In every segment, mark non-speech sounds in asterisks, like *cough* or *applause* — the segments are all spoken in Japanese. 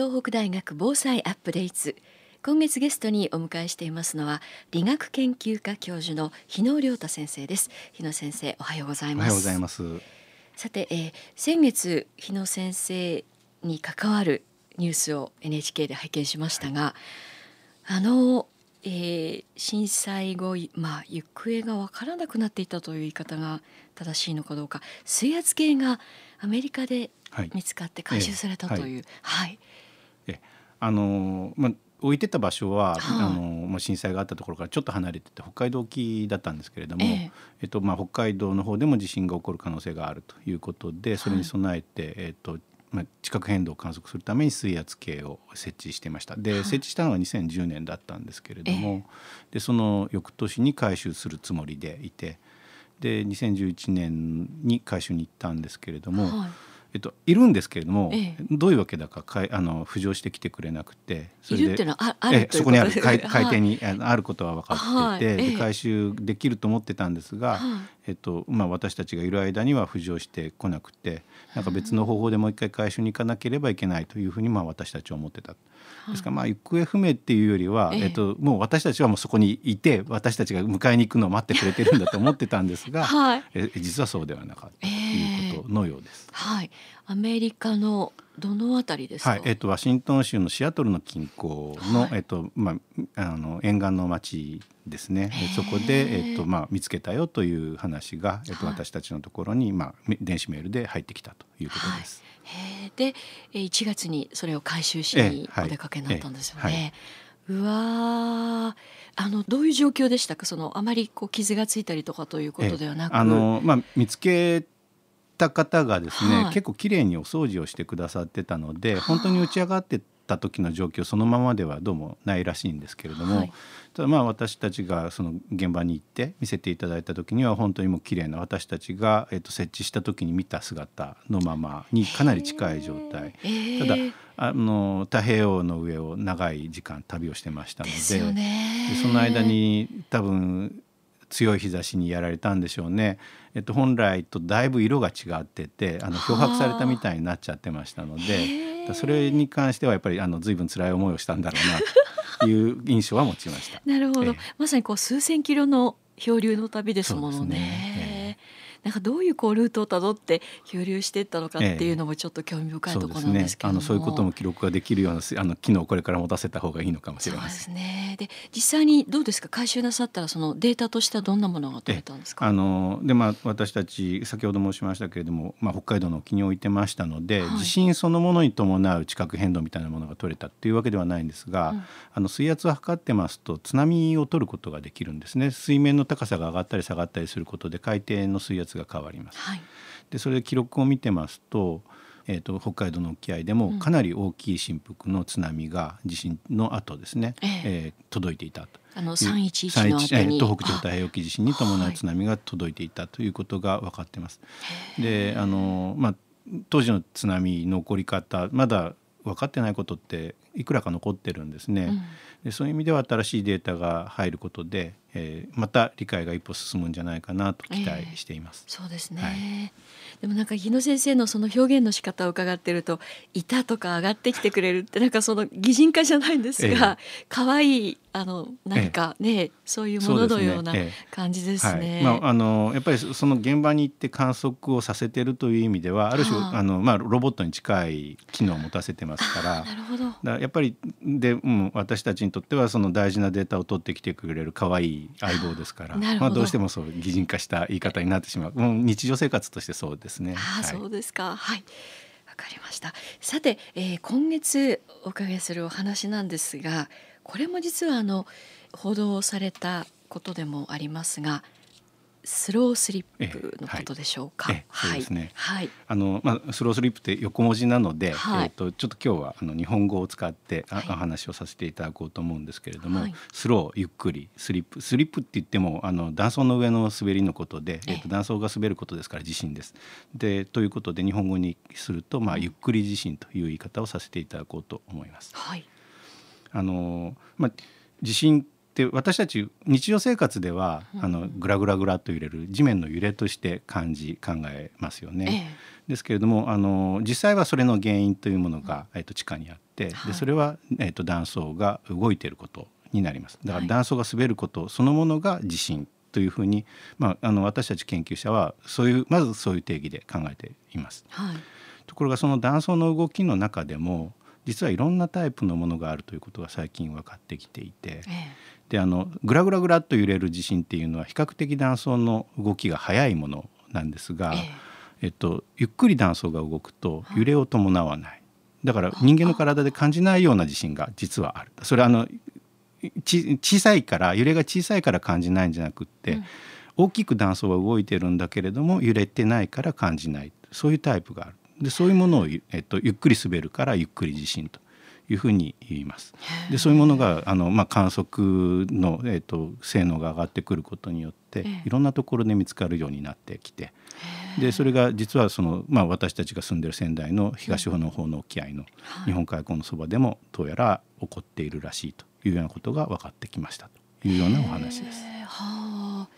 東北大学防災アップデート。今月ゲストにお迎えしていますのは理学研究科教授の日野亮太先生です。日野先生おはようございます。おはようございます。さて、えー、先月日野先生に関わるニュースを NHK で拝見しましたが、はい、あの、えー、震災後まあ行方が分からなくなっていたという言い方が正しいのかどうか水圧計がアメリカで見つかって回収されたという、はい、はい、あのまあ置いてた場所は、はい、あのまあ、震災があったところからちょっと離れてて北海道沖だったんですけれども、ええ。えっとまあ、北海道の方でも地震が起こる可能性があるということでそれに備えて、はい、えっとまあ、地殻変動を観測するために水圧計を設置していました。で、はい、設置したのは2010年だったんですけれども、えでその翌年に回収するつもりでいてで2011年に回収に行ったんですけれども。はいえっと、いるんですけれども、ええ、どういうわけだかかいあの浮上してきてくれなくてそれでそこにある *laughs* 海海底に、はい、あることは分かっていて、はい、で回収できると思ってたんですが、はい、えっとまあ、私たちがいる間には浮上してこなくてなんか別の方法でもう一回回収に行かなければいけないというふうにまあ私たちは思ってた。ですからまあ行方不明っていうよりは、えっと、もう私たちはもうそこにいて私たちが迎えに行くのを待ってくれてるんだと思ってたんですが、*laughs* はい、え実はそうではなかったということのようです。はい、アメリカのどのあたりですか？はい、えっとワシントン州のシアトルの近郊の、はい、えっとまああの沿岸の町ですね。そこでえっとまあ見つけたよという話がえっと、私たちのところにまあ電子メールで入ってきたということです。へで1月にそれを回収しにお出かけになったんですよね。うわあのどういう状況でしたか？そのあまりこう傷がついたりとかということではなく。あの、まあ、見つけた方がですね、はい、結構きれいにお掃除をしてくださってたので本当に打ち上がってた時の状況そのままではどうもないらしいんですけれども、はい、ただまあ私たちがその現場に行って見せていただいた時には本当にもう綺麗な私たちが、えー、と設置した時に見た姿のままにかなり近い状態。ただあの太平洋の上を長い時間旅をしてましたのでその間に多分強い日差しにやられたんでしょうね。えっと、本来とだいぶ色が違っててあの漂白されたみたいになっちゃってましたのでそれに関してはやっぱりあの随分辛い思いをしたんだろうなという印象は持ちました。なるほど、まさにこう数千キロの漂流の旅ですものね。なんかどういうこうルートをたどって漂流していったのかっていうのもちょっと興味深いところなんですけども、ええ、そう、ね、いうことも記録ができるようなあの機能をこれから持たせた方がいいのかもしれません。でね、で実際にどうですか？回収なさったらそのデータとしてはどんなものが取れたんですか？あのでまあ私たち先ほど申しましたけれども、まあ北海道の沖に置いてましたので、はい、地震そのものに伴う地殻変動みたいなものが取れたっていうわけではないんですが、うん、あの水圧を測ってますと津波を取ることができるんですね。水面の高さが上がったり下がったりすることで海底の水圧が変わります。はい、でそれで記録を見てますと,、えーと、北海道の沖合でもかなり大きい振幅の津波が地震の後ですね、うん、ええー、届いていたと。あの311の後に東北地方太平洋沖地震に伴う津波が届いていたということが分かってます。であの、まあ、当時の津波の起こり方まだ分かってないことっていくらか残ってるんですね。うん、でそういう意味では新しいデータが入ることでえー、また理解が一歩進むんじゃないかなと期待しています。えー、そうですね、はい、でもなんか日野先生のその表現の仕方を伺ってると「いた」とか上がってきてくれるってなんかその擬人化じゃないんですが、えー、可愛いあの何かね、えー、そういうもののような感じですね。すね。はい、まああのやっぱりその現場に行って観測をさせてるという意味ではある種、はあ、あのまあロボットに近い機能を持たせてますから。*laughs* なるほど。だやっぱりで、うん、私たちにとってはその大事なデータを取ってきてくれる可愛い相棒ですから。まあ、どうしてもそう擬人化した言い方になってしまう。もう日常生活としてそうですね。あ、はい、そうですか。はい。わかりました。さて、えー、今月お伺いするお話なんですがこれも実はあの報道されたことでもありますがスロースリップのことでしょうか？そうですね。はい。あのまあスロースリップって横文字なので、はい、えっ、とちょっと今日はあの日本語を使ってあ、はい、お話をさせていただこうと思うんですけれども、はい、スローゆっくりスリップスリップって言ってもあの断層の上の滑りのことで、えっ、と断層が滑ることですから地震です。でということで日本語にするとまあゆっくり地震という言い方をさせていただこうと思います。はい。あのまあ地震で私たち日常生活では、あのグラグラグラと揺れる地面の揺れとして感じ考えますよね。ええ、ですけれどもあの実際はそれの原因というものが、えっと、地下にあってでそれは、えーと、断層が動いていることになります。だから断層が滑ることそのものが地震というふうに、まあ、あの私たち研究者はそういうまずそういう定義で考えています。はい、ところがその断層の動きの中でも実はいろんなタイプのものがあるということが最近分かってきていて、ええ、であのグラグラグラっと揺れる地震っていうのは比較的断層の動きが速いものなんですが、ええ。っと、ゆっくり断層が動くと揺れを伴わない。だから人間の体で感じないような地震が実はある。それはあの小さいから揺れが小さいから感じないんじゃなくって、うん、大きく断層は動いてるんだけれども揺れてないから感じない。そういうタイプがあるでそういうものを、えっと、ゆっくり滑るからゆっくり地震というふうに言います。でそういうものがあの、まあ、観測の、えっと、性能が上がってくることによっていろんなところで見つかるようになってきてでそれが実はその、まあ、私たちが住んでる仙台の東の方の沖合の日本海溝のそばでもどうやら起こっているらしいというようなことが分かってきましたというようなお話です。はあ、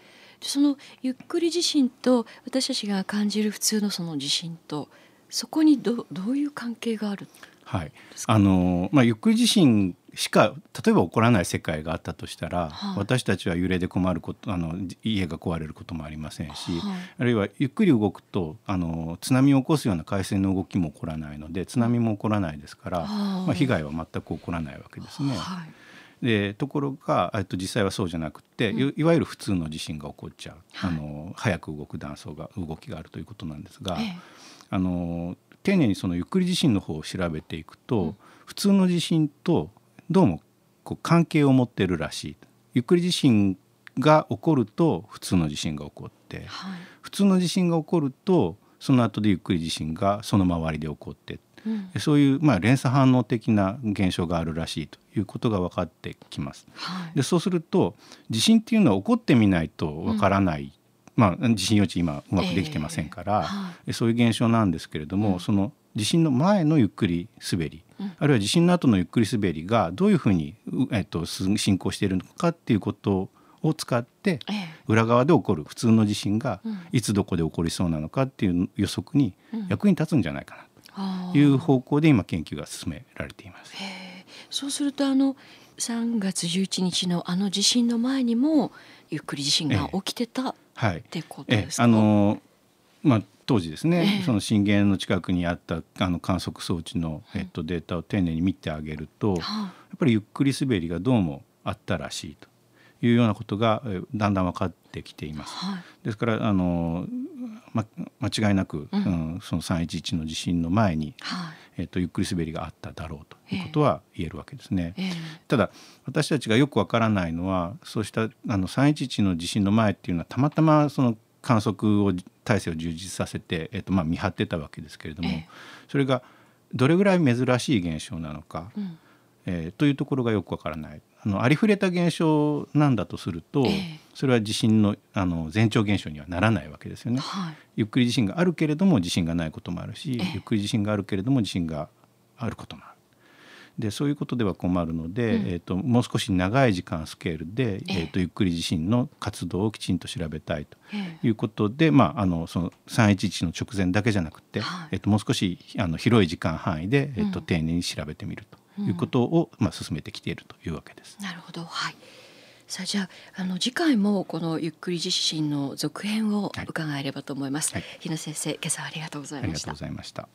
そのゆっくり地震と私たちが感じる普通のその地震とそこにどどういう関係があるはい。あのまあ、ゆっくり地震しか例えば起こらない世界があったとしたら、はい、私たちは揺れで困ることあの家が壊れることもありませんし、はい、あるいはゆっくり動くとあの津波を起こすような海水の動きも起こらないので津波も起こらないですから、はい、まあ、被害は全く起こらないわけですね。でところがと実際はそうじゃなくて、うん、いわゆる普通の地震が起こっちゃう、あの早く動く断層が動きがあるということなんですが、ええ、あの丁寧にそのゆっくり地震の方を調べていくと、うん、普通の地震とどうもこう関係を持ってるらしい。ゆっくり地震が起こると普通の地震が起こって、はい、普通の地震が起こるとその後でゆっくり地震がその周りで起こって、うん、そういうまあ連鎖反応的な現象があるらしいということが分かってきます。はい、でそうすると地震っていうのは起こってみないと分からないまあ、地震予知今うまくできてませんから、えーはい、そういう現象なんですけれども、うん、その地震の前のゆっくり滑り、うん、あるいは地震の後のゆっくり滑りがどういうふうに、えっと、進行しているのかっていうことを使って、えー、裏側で起こる普通の地震がいつどこで起こりそうなのかっていう予測に役に立つんじゃないかなという方向で今研究が進められています。そうするとあの3月11日のあの地震の前にもゆっくり地震が起きてた、はい、ってことですか、あのまあ当時ですね、えー、その震源の近くにあったあの観測装置の、えっと、データを丁寧に見てあげると、うん、やっぱりゆっくり滑りがどうもあったらしいというようなことがだんだん分かってきています。はい、ですからあの、ま、間違いなく、うん、うん、その311の地震の前に、はい。えーと、ゆっくり滑りがあっただろうと。いうことは言えるわけですね。えー、ただ私たちがよくわからないのはそうしたあの311の地震の前っていうのはたまたまその観測を体制を充実させて、えーとまあ、見張ってたわけですけれども、えー、それがどれぐらい珍しい現象なのか、うん、えー、というところがよくわからない。あのありふれた現象なんだとすると、えー、それは地震のあの前兆現象にはならないわけですよね、はい、ゆっくり地震があるけれども地震がないこともあるし、えー、ゆっくり地震があるけれども地震があることもある。でそういうことでは困るので、うん、えーと、もう少し長い時間スケールで、えーと、ゆっくり地震の活動をきちんと調べたいということで、まあ、あのその311の直前だけじゃなくて、はい、えーと、もう少しあの広い時間範囲で、えーと丁寧に調べてみると。いうことを、まあ、進めてきているというわけです。なるほど、はい。さあじゃああの次回もこのゆっくり地震の続編を伺えればと思います。はい、日野先生、今朝はありがとうございました。ありがとうございました。